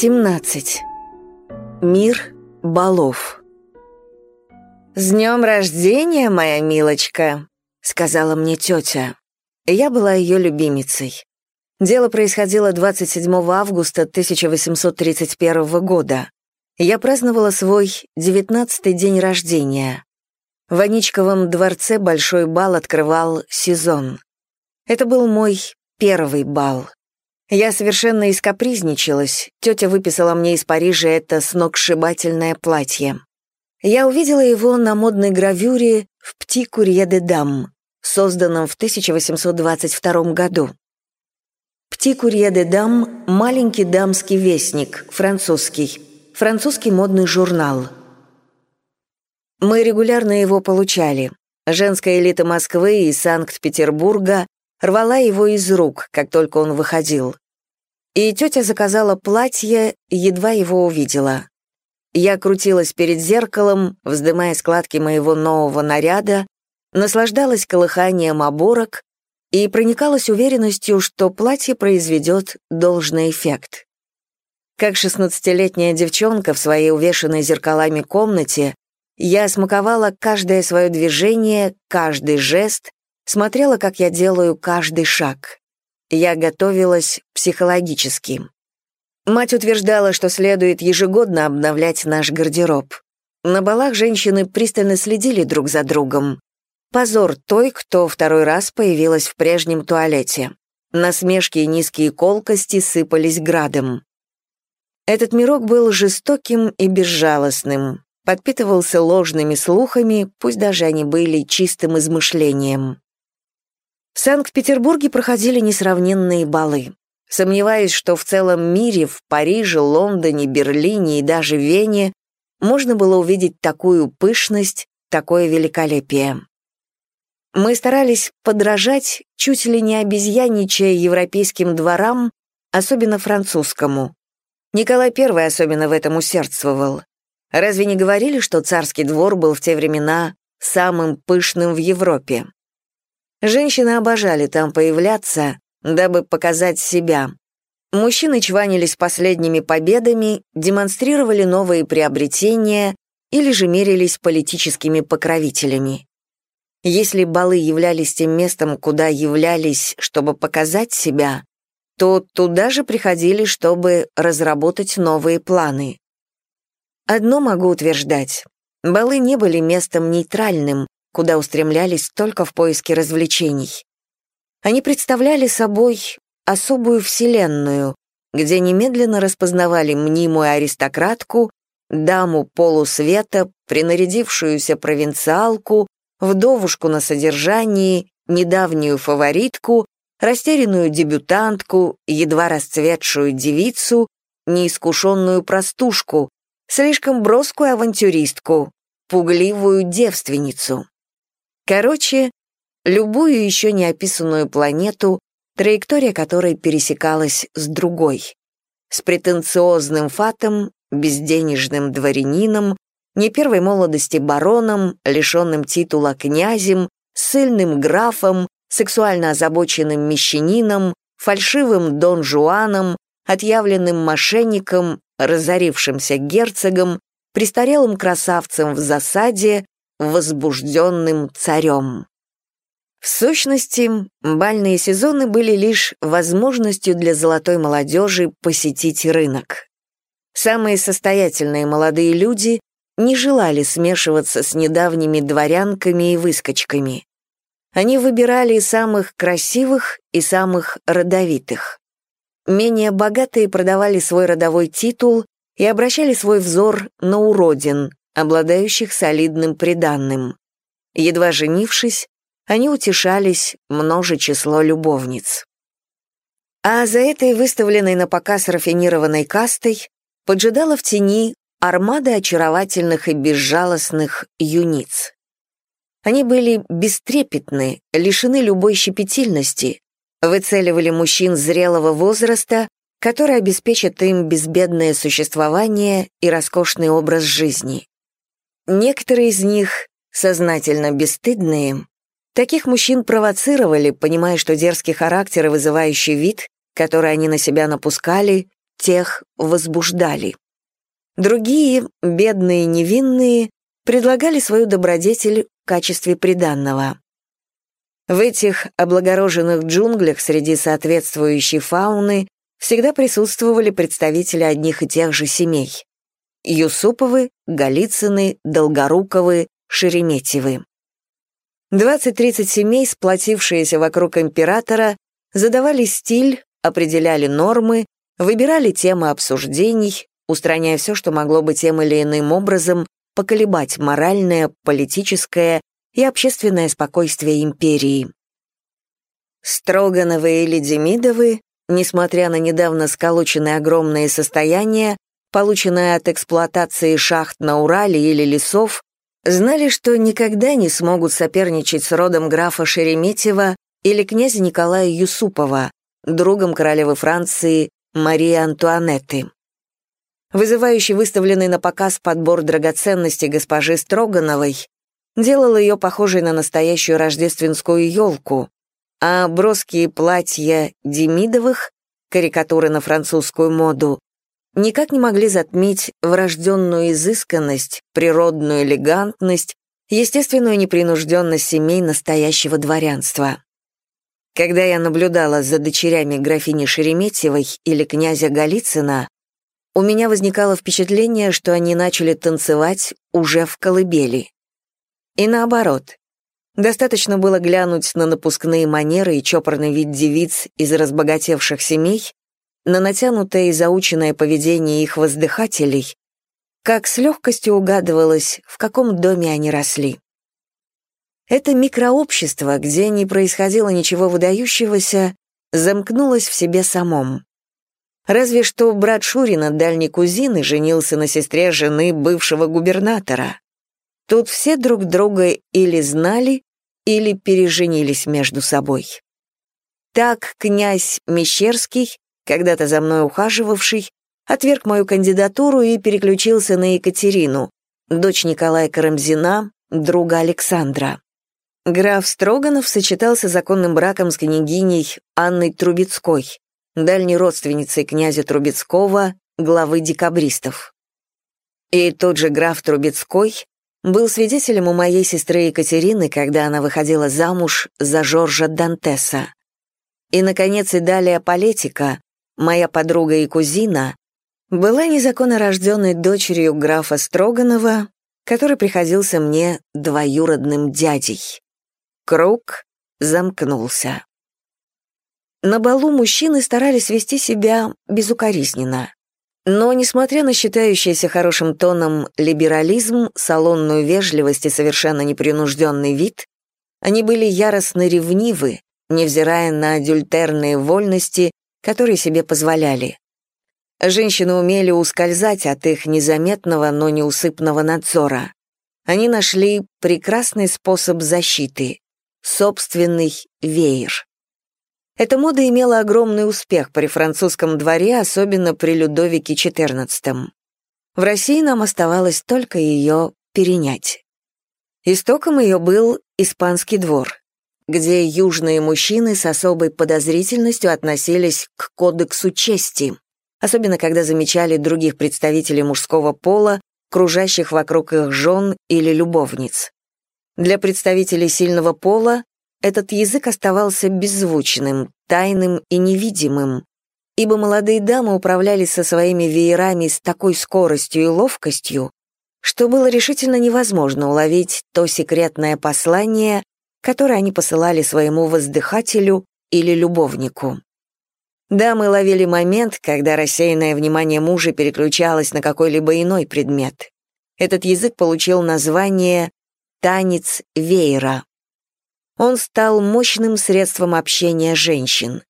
17. Мир балов. «С днем рождения, моя милочка!» — сказала мне тетя. Я была ее любимицей. Дело происходило 27 августа 1831 года. Я праздновала свой девятнадцатый день рождения. В Аничковом дворце большой бал открывал сезон. Это был мой первый бал. Я совершенно искапризничалась. Тетя выписала мне из Парижа это сногсшибательное платье. Я увидела его на модной гравюре в «Пти Курье де Дам», созданном в 1822 году. «Пти Курье де Дам» — маленький дамский вестник, французский, французский модный журнал. Мы регулярно его получали. Женская элита Москвы и Санкт-Петербурга рвала его из рук, как только он выходил. И тетя заказала платье, едва его увидела. Я крутилась перед зеркалом, вздымая складки моего нового наряда, наслаждалась колыханием оборок и проникалась уверенностью, что платье произведет должный эффект. Как шестнадцатилетняя девчонка в своей увешанной зеркалами комнате, я смаковала каждое свое движение, каждый жест, смотрела, как я делаю каждый шаг. Я готовилась психологически. Мать утверждала, что следует ежегодно обновлять наш гардероб. На балах женщины пристально следили друг за другом. Позор той, кто второй раз появилась в прежнем туалете. Насмешки и низкие колкости сыпались градом. Этот мирок был жестоким и безжалостным, подпитывался ложными слухами, пусть даже они были чистым измышлением. В Санкт-Петербурге проходили несравненные балы. Сомневаюсь, что в целом мире, в Париже, Лондоне, Берлине и даже Вене можно было увидеть такую пышность, такое великолепие. Мы старались подражать, чуть ли не обезьяничая европейским дворам, особенно французскому. Николай I особенно в этом усердствовал. Разве не говорили, что царский двор был в те времена самым пышным в Европе? Женщины обожали там появляться, дабы показать себя. Мужчины чванились последними победами, демонстрировали новые приобретения или же мерились политическими покровителями. Если балы являлись тем местом, куда являлись, чтобы показать себя, то туда же приходили, чтобы разработать новые планы. Одно могу утверждать. Балы не были местом нейтральным, куда устремлялись только в поиске развлечений. Они представляли собой особую вселенную, где немедленно распознавали мнимую аристократку, даму полусвета, принарядившуюся провинциалку, вдовушку на содержании, недавнюю фаворитку, растерянную дебютантку, едва расцветшую девицу, неискушенную простушку, слишком броскую авантюристку, пугливую девственницу. Короче, любую еще не описанную планету, траектория которой пересекалась с другой. С претенциозным фатом, безденежным дворянином, не первой молодости бароном, лишенным титула князем, сильным графом, сексуально озабоченным мещанином, фальшивым дон Жуаном, отъявленным мошенником, разорившимся герцогом, престарелым красавцем в засаде, возбужденным царем. В сущности, бальные сезоны были лишь возможностью для золотой молодежи посетить рынок. Самые состоятельные молодые люди не желали смешиваться с недавними дворянками и выскочками. Они выбирали самых красивых и самых родовитых. Менее богатые продавали свой родовой титул и обращали свой взор на уродин, обладающих солидным приданным. Едва женившись, они утешались множе число любовниц. А за этой выставленной на показ рафинированной кастой поджидала в тени армада очаровательных и безжалостных юниц. Они были бестрепетны, лишены любой щепетильности, выцеливали мужчин зрелого возраста, которые обеспечат им безбедное существование и роскошный образ жизни. Некоторые из них, сознательно бесстыдные, таких мужчин провоцировали, понимая, что дерзкий характер и вызывающий вид, который они на себя напускали, тех возбуждали. Другие, бедные невинные, предлагали свою добродетель в качестве приданного. В этих облагороженных джунглях среди соответствующей фауны всегда присутствовали представители одних и тех же семей. Юсуповы, Голицыны, Долгоруковы, Шереметьевы. 20-30 семей, сплотившиеся вокруг императора, задавали стиль, определяли нормы, выбирали темы обсуждений, устраняя все, что могло бы тем или иным образом поколебать моральное, политическое и общественное спокойствие империи. Строгановы или Демидовы, несмотря на недавно сколоченные огромные состояния, полученные от эксплуатации шахт на Урале или лесов, знали, что никогда не смогут соперничать с родом графа Шереметьева или князя Николая Юсупова, другом королевы Франции Марии Антуанетты. Вызывающий выставленный на показ подбор драгоценностей госпожи Строгановой делал ее похожей на настоящую рождественскую елку, а броские платья Демидовых, карикатуры на французскую моду, никак не могли затмить врожденную изысканность, природную элегантность, естественную непринужденность семей настоящего дворянства. Когда я наблюдала за дочерями графини Шереметьевой или князя Голицына, у меня возникало впечатление, что они начали танцевать уже в колыбели. И наоборот. Достаточно было глянуть на напускные манеры и чопорный вид девиц из разбогатевших семей, на натянутое и заученное поведение их воздыхателей, как с легкостью угадывалось, в каком доме они росли. Это микрообщество, где не происходило ничего выдающегося, замкнулось в себе самом. Разве что брат Шурина, дальней кузины, женился на сестре жены бывшего губернатора. Тут все друг друга или знали, или переженились между собой. Так князь Мещерский, когда-то за мной ухаживавший, отверг мою кандидатуру и переключился на Екатерину, дочь Николая Карамзина, друга Александра. Граф Строганов сочетался законным браком с княгиней Анной Трубецкой, дальней родственницей князя Трубецкого, главы декабристов. И тот же граф Трубецкой был свидетелем у моей сестры Екатерины, когда она выходила замуж за Жоржа Дантеса. И, наконец, и далее Полетика, моя подруга и кузина, была незаконно рожденной дочерью графа Строганова, который приходился мне двоюродным дядей. Круг замкнулся. На балу мужчины старались вести себя безукоризненно. Но, несмотря на считающийся хорошим тоном либерализм, салонную вежливость и совершенно непринужденный вид, они были яростно ревнивы, невзирая на адюльтерные вольности, которые себе позволяли. Женщины умели ускользать от их незаметного, но неусыпного надзора. Они нашли прекрасный способ защиты — собственный веер. Эта мода имела огромный успех при французском дворе, особенно при Людовике XIV. В России нам оставалось только ее перенять. Истоком ее был испанский двор, где южные мужчины с особой подозрительностью относились к кодексу чести, особенно когда замечали других представителей мужского пола, кружащих вокруг их жен или любовниц. Для представителей сильного пола этот язык оставался беззвучным, тайным и невидимым, ибо молодые дамы управлялись со своими веерами с такой скоростью и ловкостью, что было решительно невозможно уловить то секретное послание, которое они посылали своему воздыхателю или любовнику. Дамы ловили момент, когда рассеянное внимание мужа переключалось на какой-либо иной предмет. Этот язык получил название «танец веера». Он стал мощным средством общения женщин.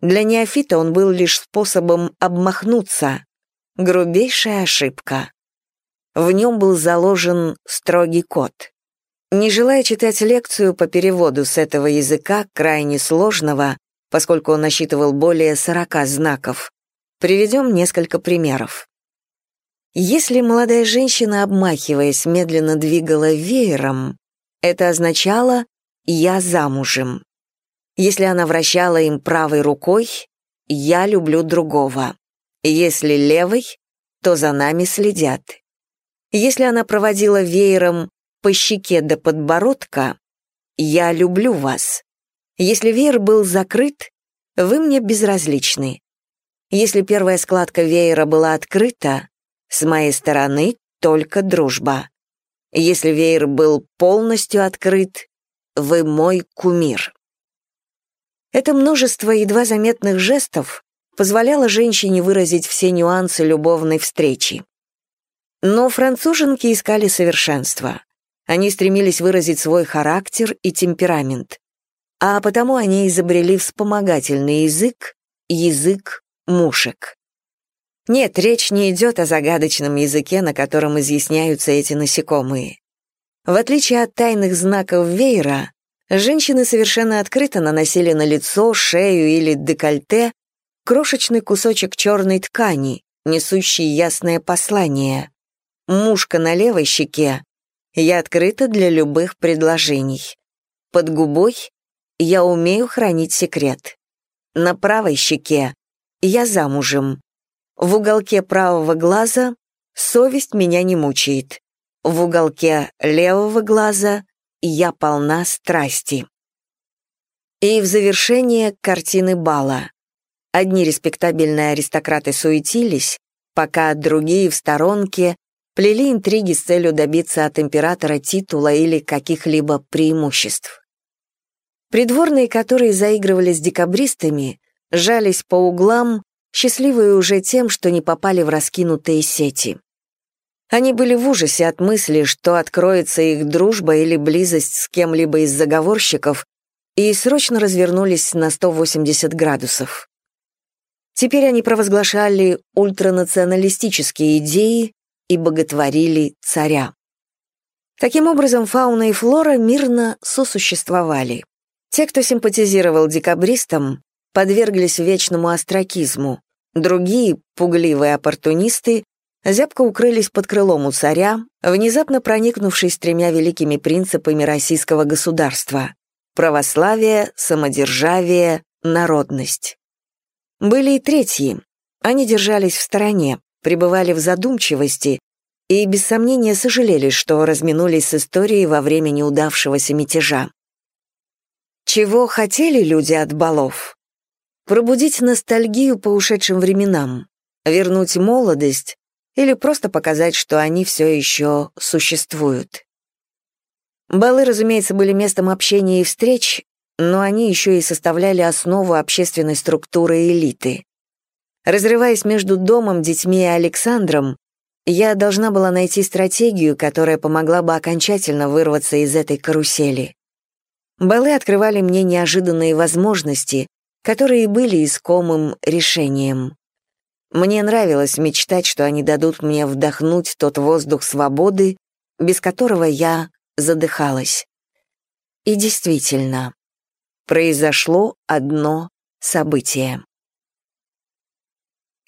Для неофита он был лишь способом обмахнуться. Грубейшая ошибка. В нем был заложен строгий код. Не желая читать лекцию по переводу с этого языка, крайне сложного, поскольку он насчитывал более 40 знаков, приведем несколько примеров. Если молодая женщина, обмахиваясь, медленно двигала веером, это означало, «я замужем». Если она вращала им правой рукой, «я люблю другого». Если левой, то за нами следят. Если она проводила веером по щеке до подбородка, я люблю вас. Если веер был закрыт, вы мне безразличны. Если первая складка веера была открыта, с моей стороны только дружба. Если веер был полностью открыт, вы мой кумир. Это множество едва заметных жестов позволяло женщине выразить все нюансы любовной встречи. Но француженки искали совершенство. Они стремились выразить свой характер и темперамент. А потому они изобрели вспомогательный язык, язык мушек. Нет, речь не идет о загадочном языке, на котором изъясняются эти насекомые. В отличие от тайных знаков веера, женщины совершенно открыто наносили на лицо, шею или декольте крошечный кусочек черной ткани, несущий ясное послание. Мушка на левой щеке. Я открыта для любых предложений. Под губой я умею хранить секрет. На правой щеке я замужем. В уголке правого глаза совесть меня не мучает. В уголке левого глаза я полна страсти. И в завершение картины бала. Одни респектабельные аристократы суетились, пока другие в сторонке плели интриги с целью добиться от императора титула или каких-либо преимуществ. Придворные, которые заигрывали с декабристами, жались по углам, счастливые уже тем, что не попали в раскинутые сети. Они были в ужасе от мысли, что откроется их дружба или близость с кем-либо из заговорщиков, и срочно развернулись на 180 градусов. Теперь они провозглашали ультранационалистические идеи и боготворили царя. Таким образом, фауна и флора мирно сосуществовали. Те, кто симпатизировал декабристам, подверглись вечному остракизму, другие, пугливые оппортунисты, зябко укрылись под крылом у царя, внезапно проникнувшись тремя великими принципами российского государства — православие, самодержавие, народность. Были и третьи. Они держались в стороне, пребывали в задумчивости и, без сомнения, сожалели, что разминулись с историей во время неудавшегося мятежа. Чего хотели люди от балов? Пробудить ностальгию по ушедшим временам, вернуть молодость или просто показать, что они все еще существуют. Балы, разумеется, были местом общения и встреч, но они еще и составляли основу общественной структуры элиты. Разрываясь между домом, детьми и Александром, я должна была найти стратегию, которая помогла бы окончательно вырваться из этой карусели. Балы открывали мне неожиданные возможности, которые были искомым решением. Мне нравилось мечтать, что они дадут мне вдохнуть тот воздух свободы, без которого я задыхалась. И действительно, произошло одно событие.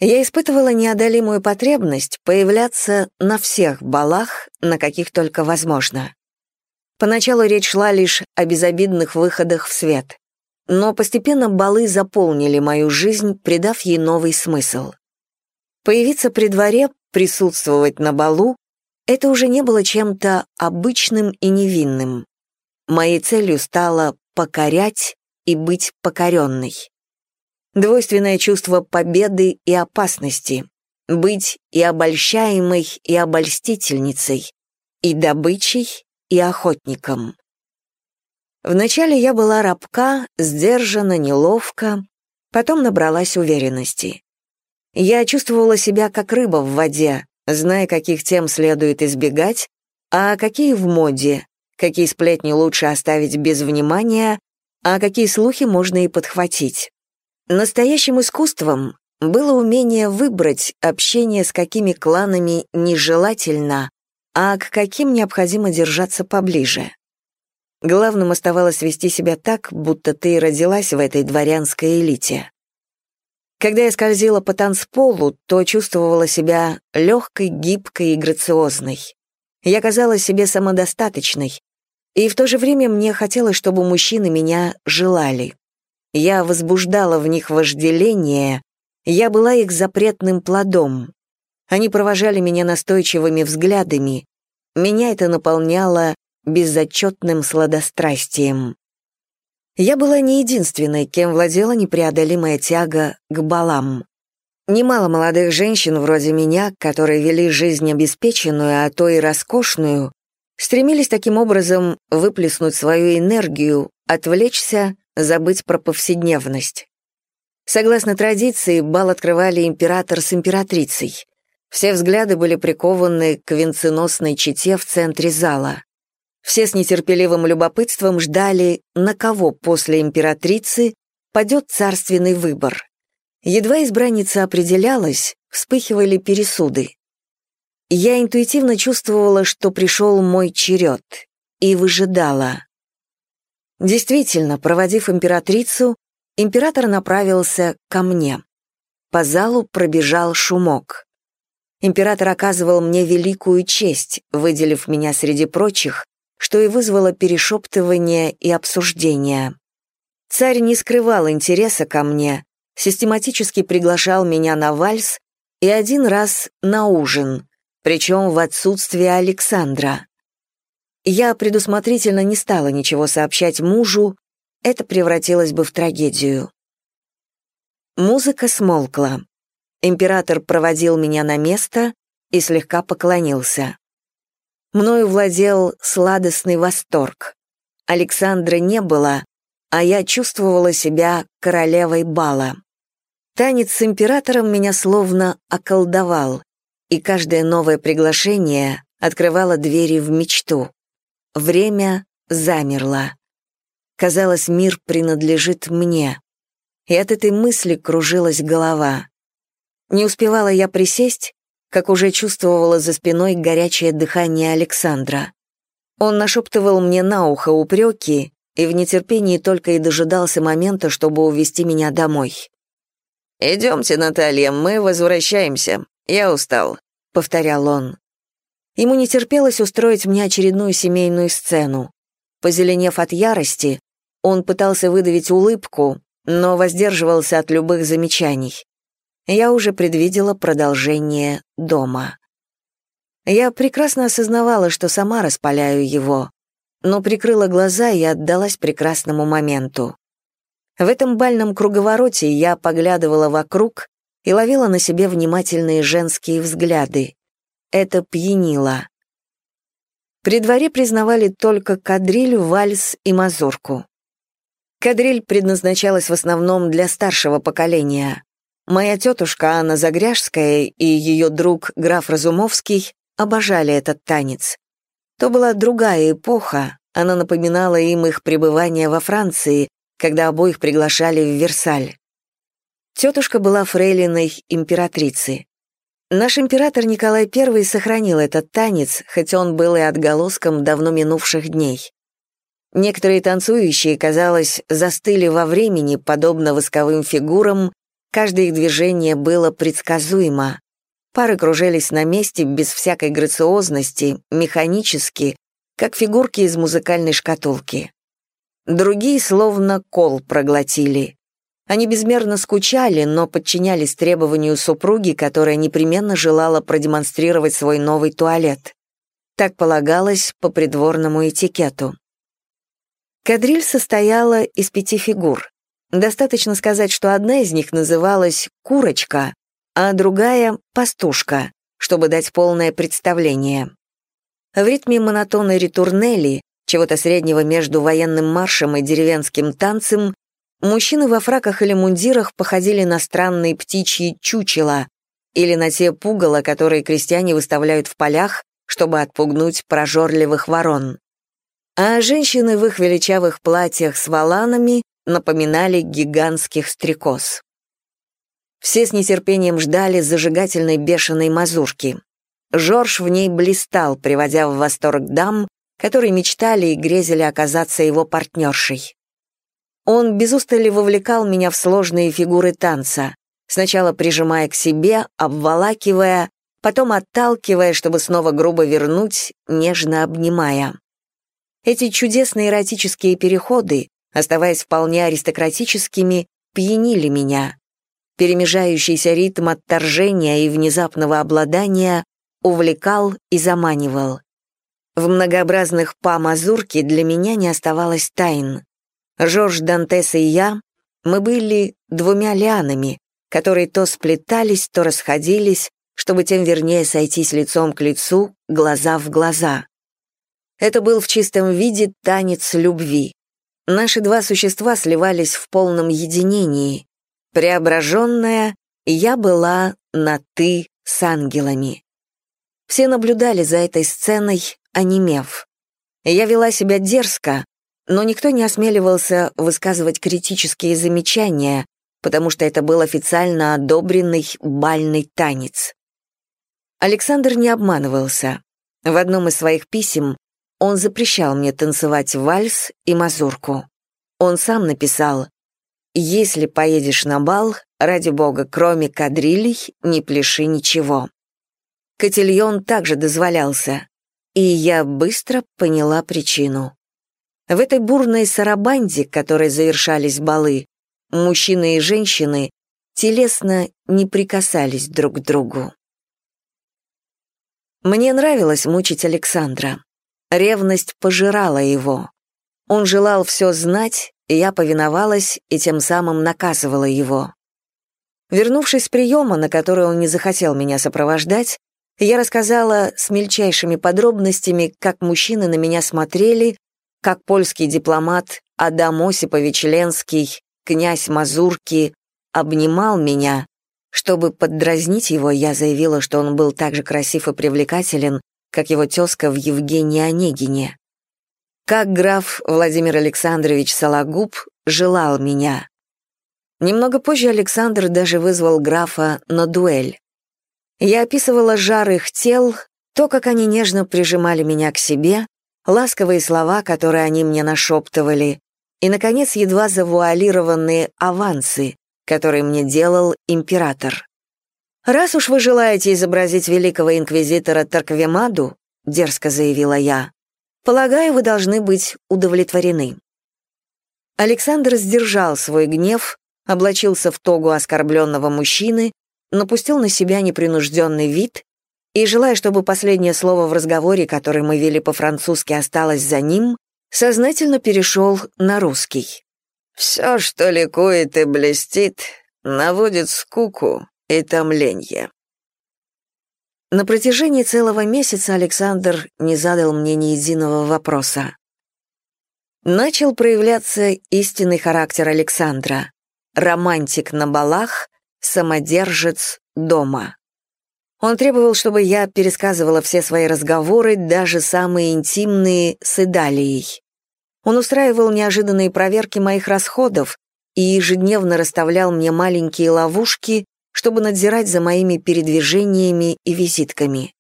Я испытывала неодолимую потребность появляться на всех балах, на каких только возможно. Поначалу речь шла лишь о безобидных выходах в свет, но постепенно балы заполнили мою жизнь, придав ей новый смысл. Появиться при дворе, присутствовать на балу — это уже не было чем-то обычным и невинным. Моей целью стало покорять и быть покоренной. Двойственное чувство победы и опасности, быть и обольщаемой, и обольстительницей, и добычей, и охотником. Вначале я была рабка, сдержана, неловко, потом набралась уверенности. Я чувствовала себя как рыба в воде, зная, каких тем следует избегать, а какие в моде, какие сплетни лучше оставить без внимания, а какие слухи можно и подхватить. Настоящим искусством было умение выбрать общение с какими кланами нежелательно, а к каким необходимо держаться поближе. Главным оставалось вести себя так, будто ты родилась в этой дворянской элите. Когда я скользила по танцполу, то чувствовала себя легкой, гибкой и грациозной. Я казалась себе самодостаточной, и в то же время мне хотелось, чтобы мужчины меня желали. Я возбуждала в них вожделение Я была их запретным плодом. Они провожали меня настойчивыми взглядами. Меня это наполняло безотчетным сладострастием. Я была не единственной, кем владела непреодолимая тяга к балам. Немало молодых женщин вроде меня, которые вели жизнь обеспеченную, а то и роскошную, стремились таким образом выплеснуть свою энергию, отвлечься, забыть про повседневность. Согласно традиции, бал открывали император с императрицей. Все взгляды были прикованы к венценосной чете в центре зала. Все с нетерпеливым любопытством ждали, на кого после императрицы падет царственный выбор. Едва избранница определялась, вспыхивали пересуды. Я интуитивно чувствовала, что пришел мой черед, и выжидала. Действительно, проводив императрицу, император направился ко мне. По залу пробежал шумок. Император оказывал мне великую честь, выделив меня среди прочих, что и вызвало перешептывание и обсуждение. Царь не скрывал интереса ко мне, систематически приглашал меня на вальс и один раз на ужин, причем в отсутствие Александра. Я предусмотрительно не стала ничего сообщать мужу, это превратилось бы в трагедию. Музыка смолкла. Император проводил меня на место и слегка поклонился. Мною владел сладостный восторг. Александра не было, а я чувствовала себя королевой бала. Танец с императором меня словно околдовал, и каждое новое приглашение открывало двери в мечту. Время замерло. Казалось, мир принадлежит мне. И от этой мысли кружилась голова. Не успевала я присесть, как уже чувствовала за спиной горячее дыхание Александра. Он нашептывал мне на ухо упреки и в нетерпении только и дожидался момента, чтобы увести меня домой. «Идемте, Наталья, мы возвращаемся. Я устал», — повторял он. Ему не терпелось устроить мне очередную семейную сцену. Позеленев от ярости, он пытался выдавить улыбку, но воздерживался от любых замечаний. Я уже предвидела продолжение дома. Я прекрасно осознавала, что сама распаляю его, но прикрыла глаза и отдалась прекрасному моменту. В этом бальном круговороте я поглядывала вокруг и ловила на себе внимательные женские взгляды. Это пьянило. При дворе признавали только кадриль, вальс и мазурку. Кадриль предназначалась в основном для старшего поколения. Моя тетушка Анна Загряжская и ее друг граф Разумовский обожали этот танец. То была другая эпоха, она напоминала им их пребывание во Франции, когда обоих приглашали в Версаль. Тетушка была фрейлиной императрицы. Наш император Николай I сохранил этот танец, хоть он был и отголоском давно минувших дней. Некоторые танцующие, казалось, застыли во времени, подобно восковым фигурам, каждое их движение было предсказуемо. Пары кружились на месте без всякой грациозности, механически, как фигурки из музыкальной шкатулки. Другие словно кол проглотили. Они безмерно скучали, но подчинялись требованию супруги, которая непременно желала продемонстрировать свой новый туалет. Так полагалось по придворному этикету. Кадриль состояла из пяти фигур. Достаточно сказать, что одна из них называлась «курочка», а другая — «пастушка», чтобы дать полное представление. В ритме монотонной ритурнели чего-то среднего между военным маршем и деревенским танцем, мужчины во фраках или мундирах походили на странные птичьи чучела или на те пугала, которые крестьяне выставляют в полях, чтобы отпугнуть прожорливых ворон. А женщины в их величавых платьях с воланами напоминали гигантских стрекоз. Все с нетерпением ждали зажигательной бешеной мазурки. Жорж в ней блистал, приводя в восторг дам, которые мечтали и грезили оказаться его партнершей. Он без устали вовлекал меня в сложные фигуры танца, сначала прижимая к себе, обволакивая, потом отталкивая, чтобы снова грубо вернуть, нежно обнимая. Эти чудесные эротические переходы, оставаясь вполне аристократическими, пьянили меня. перемежающийся ритм отторжения и внезапного обладания увлекал и заманивал. В многообразных па мазурки для меня не оставалось тайн. Жорж Дантес и я, мы были двумя лианами, которые то сплетались, то расходились, чтобы тем вернее сойтись лицом к лицу, глаза в глаза. Это был в чистом виде танец любви. Наши два существа сливались в полном единении. Преображенная, я была на «ты» с ангелами. Все наблюдали за этой сценой, онемев. Я вела себя дерзко, но никто не осмеливался высказывать критические замечания, потому что это был официально одобренный бальный танец. Александр не обманывался. В одном из своих писем он запрещал мне танцевать вальс и мазурку. Он сам написал «Если поедешь на бал, ради бога, кроме кадрилей, не пляши ничего». Котильон также дозволялся, и я быстро поняла причину. В этой бурной сарабанде, которой завершались балы, мужчины и женщины телесно не прикасались друг к другу. Мне нравилось мучить Александра. Ревность пожирала его. Он желал все знать, и я повиновалась и тем самым наказывала его. Вернувшись с приема, на который он не захотел меня сопровождать, я рассказала с мельчайшими подробностями, как мужчины на меня смотрели, как польский дипломат Адам Осипович Ленский, князь Мазурки, обнимал меня. Чтобы поддразнить его, я заявила, что он был так же красив и привлекателен, как его тезка в Евгении Онегине. Как граф Владимир Александрович Сологуб желал меня. Немного позже Александр даже вызвал графа на дуэль. Я описывала жар их тел, то, как они нежно прижимали меня к себе, ласковые слова, которые они мне нашептывали, и, наконец, едва завуалированные авансы, которые мне делал император. «Раз уж вы желаете изобразить великого инквизитора Тарквемаду», — дерзко заявила я, «полагаю, вы должны быть удовлетворены». Александр сдержал свой гнев, облачился в тогу оскорбленного мужчины напустил на себя непринужденный вид и, желая, чтобы последнее слово в разговоре, который мы вели по-французски, осталось за ним, сознательно перешел на русский. «Все, что ликует и блестит, наводит скуку и томленье». На протяжении целого месяца Александр не задал мне ни единого вопроса. Начал проявляться истинный характер Александра. Романтик на балах, самодержец дома. Он требовал, чтобы я пересказывала все свои разговоры, даже самые интимные, с Идалией. Он устраивал неожиданные проверки моих расходов и ежедневно расставлял мне маленькие ловушки, чтобы надзирать за моими передвижениями и визитками.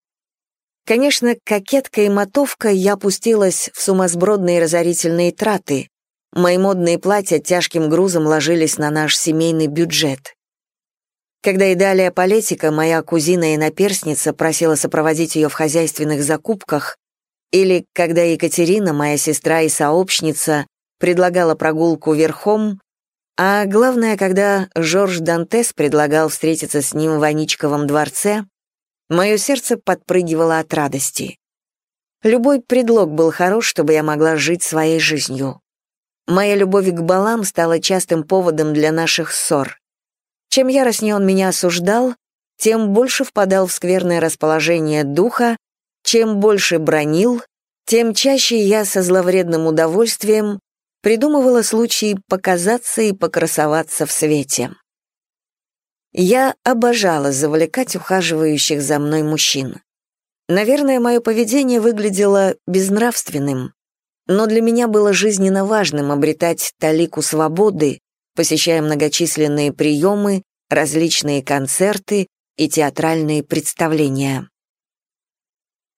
Конечно, кокетка и мотовка я пустилась в сумасбродные разорительные траты. Мои модные платья тяжким грузом ложились на наш семейный бюджет. Когда Идалия Полетика, моя кузина и наперсница, просила сопроводить ее в хозяйственных закупках, или когда Екатерина, моя сестра и сообщница, предлагала прогулку верхом, а главное, когда Жорж Дантес предлагал встретиться с ним в Аничковом дворце, мое сердце подпрыгивало от радости. Любой предлог был хорош, чтобы я могла жить своей жизнью. Моя любовь к балам стала частым поводом для наших ссор. Чем яростнее он меня осуждал, тем больше впадал в скверное расположение духа, чем больше бронил, тем чаще я со зловредным удовольствием придумывала случаи показаться и покрасоваться в свете. Я обожала завлекать ухаживающих за мной мужчин. Наверное, мое поведение выглядело безнравственным, но для меня было жизненно важным обретать талику свободы, посещая многочисленные приемы, различные концерты и театральные представления.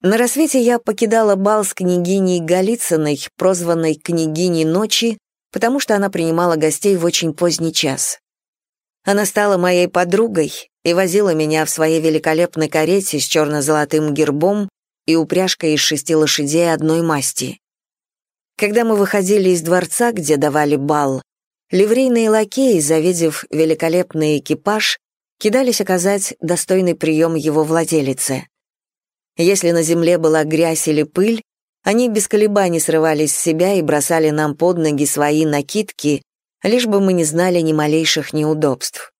На рассвете я покидала бал с княгиней Голицыной, прозванной «Княгиней ночи», потому что она принимала гостей в очень поздний час. Она стала моей подругой и возила меня в своей великолепной карете с черно-золотым гербом и упряжкой из шести лошадей одной масти. Когда мы выходили из дворца, где давали бал, Ливрейные лакеи, завидев великолепный экипаж, кидались оказать достойный прием его владелице. Если на земле была грязь или пыль, они без колебаний срывались с себя и бросали нам под ноги свои накидки, лишь бы мы не знали ни малейших неудобств.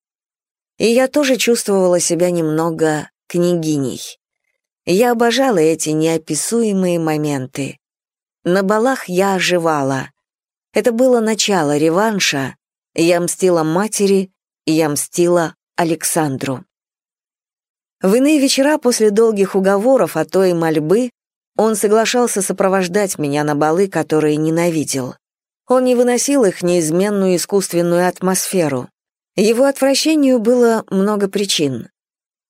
И я тоже чувствовала себя немного княгиней. Я обожала эти неописуемые моменты. На балах я оживала. Это было начало реванша. Я мстила матери, я мстила Александру. В иные вечера после долгих уговоров, а то и мольбы, он соглашался сопровождать меня на балы, которые ненавидел. Он не выносил их неизменную искусственную атмосферу. Его отвращению было много причин.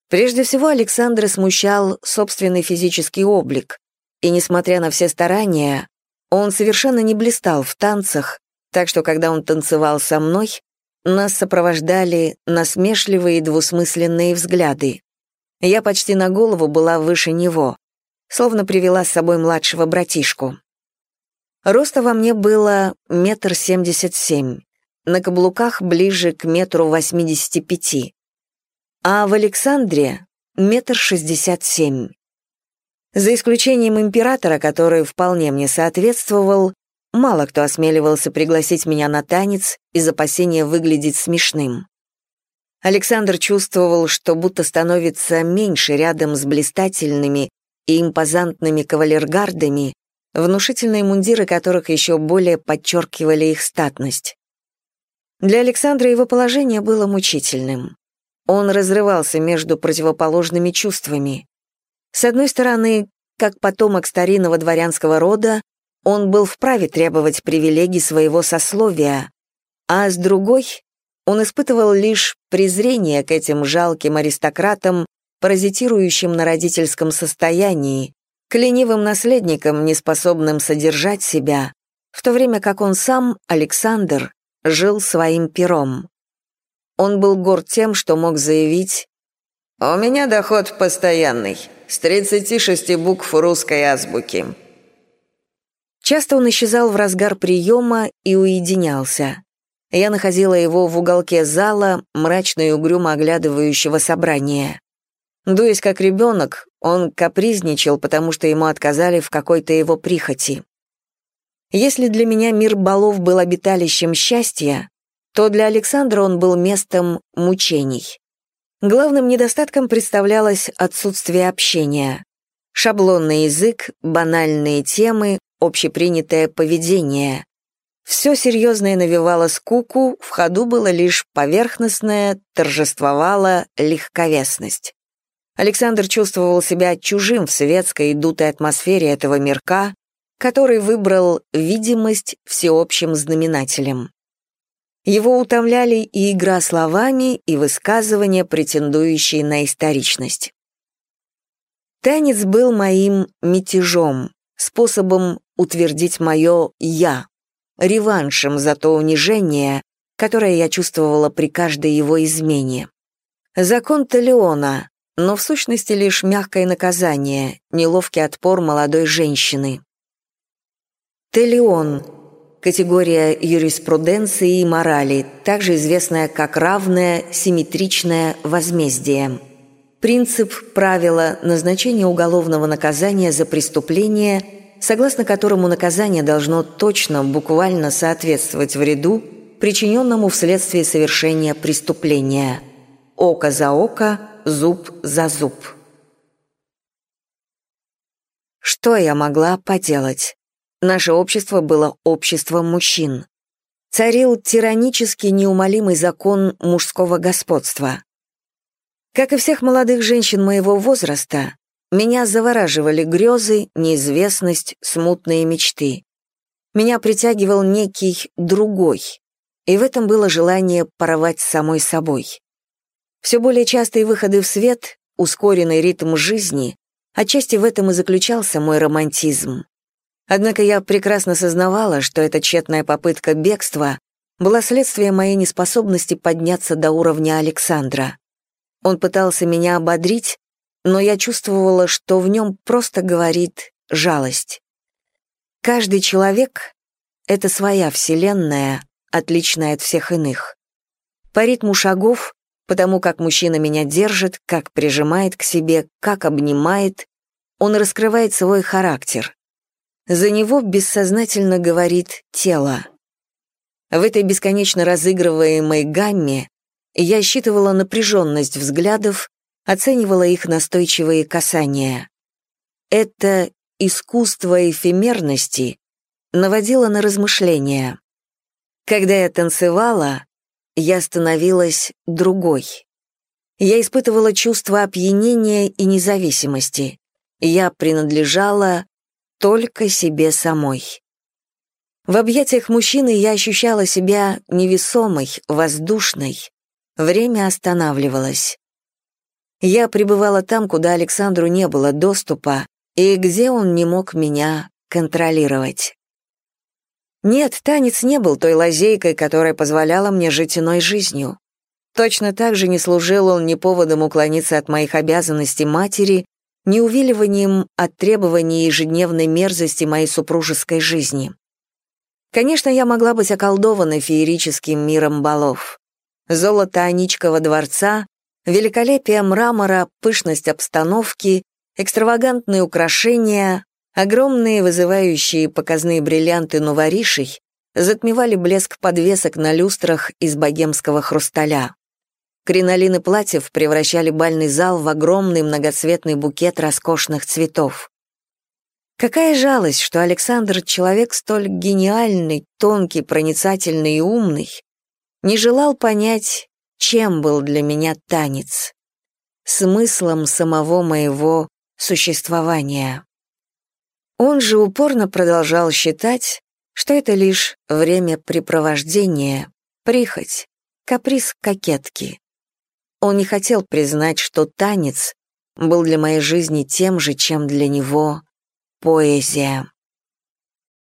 Прежде всего, Александра смущал собственный физический облик, и, несмотря на все старания, он совершенно не блистал в танцах, так что, когда он танцевал со мной, нас сопровождали насмешливые двусмысленные взгляды. Я почти на голову была выше него, словно привела с собой младшего братишку. Роста во мне было метр семьдесят семь, на каблуках ближе к метру восьмидесяти пяти а в Александре — метр шестьдесят семь. За исключением императора, который вполне мне соответствовал, мало кто осмеливался пригласить меня на танец из опасения выглядеть смешным. Александр чувствовал, что будто становится меньше рядом с блистательными и импозантными кавалергардами, внушительные мундиры которых еще более подчеркивали их статность. Для Александра его положение было мучительным. Он разрывался между противоположными чувствами. С одной стороны, как потомок старинного дворянского рода, он был вправе требовать привилегий своего сословия, а с другой он испытывал лишь презрение к этим жалким аристократам, паразитирующим на родительском состоянии, к ленивым наследникам, неспособным содержать себя, в то время как он сам, Александр, жил своим пером. Он был горд тем, что мог заявить «У меня доход постоянный, с 36 букв русской азбуки». Часто он исчезал в разгар приема и уединялся. Я находила его в уголке зала, мрачно и угрюмо оглядывающего собрания. Дуясь как ребенок, он капризничал, потому что ему отказали в какой-то его прихоти. Если для меня мир балов был обиталищем счастья, то для Александра он был местом мучений. Главным недостатком представлялось отсутствие общения. Шаблонный язык, банальные темы, общепринятое поведение. Все серьезное навевало скуку, в ходу было лишь поверхностное, торжествовала легковесность. Александр чувствовал себя чужим в светской дутой атмосфере этого мирка, который выбрал видимость всеобщим знаменателем. Его утомляли и игра словами, и высказывания, претендующие на историчность. Танец был моим мятежом, способом утвердить мое «я», реваншем за то унижение, которое я чувствовала при каждой его измене. Закон Талеона, но в сущности лишь мягкое наказание, неловкий отпор молодой женщины. Телеон категория юриспруденции и морали, также известная как равное симметричное возмездие. Принцип правила назначения уголовного наказания за преступление, согласно которому наказание должно точно, буквально соответствовать вреду, причиненному вследствие совершения преступления. Око за око, зуб за зуб. Что я могла поделать? Наше общество было обществом мужчин. Царил тиранический неумолимый закон мужского господства. Как и всех молодых женщин моего возраста, меня завораживали грезы, неизвестность, смутные мечты. Меня притягивал некий другой, и в этом было желание порвать с самой собой. Все более частые выходы в свет, ускоренный ритм жизни, отчасти в этом и заключался мой романтизм. Однако я прекрасно сознавала, что эта тщетная попытка бегства была следствием моей неспособности подняться до уровня Александра. Он пытался меня ободрить, но я чувствовала, что в нем просто говорит жалость. Каждый человек — это своя вселенная, отличное от всех иных. По ритму шагов, потому как мужчина меня держит, как прижимает к себе, как обнимает, он раскрывает свой характер. За него бессознательно говорит тело. В этой бесконечно разыгрываемой гамме я считывала напряженность взглядов, оценивала их настойчивые касания. Это искусство эфемерности наводило на размышления. Когда я танцевала, я становилась другой. Я испытывала чувство опьянения и независимости. Я принадлежала только себе самой. В объятиях мужчины я ощущала себя невесомой, воздушной. Время останавливалось. Я пребывала там, куда Александру не было доступа, и где он не мог меня контролировать. Нет, танец не был той лазейкой, которая позволяла мне жить иной жизнью. Точно так же не служил он ни поводом уклониться от моих обязанностей матери, ни увиливанием от требований ежедневной мерзости моей супружеской жизни. Конечно, я могла быть околдована феерическим миром балов. Золото Аничкова дворца, великолепие мрамора, пышность обстановки, экстравагантные украшения, огромные вызывающие показные бриллианты новоришей затмевали блеск подвесок на люстрах из богемского хрусталя. Кринолины платьев превращали бальный зал в огромный многоцветный букет роскошных цветов. Какая жалость, что Александр, человек столь гениальный, тонкий, проницательный и умный, не желал понять, чем был для меня танец, смыслом самого моего существования. Он же упорно продолжал считать, что это лишь времяпрепровождение, прихоть, каприз кокетки. Он не хотел признать, что танец был для моей жизни тем же, чем для него поэзия.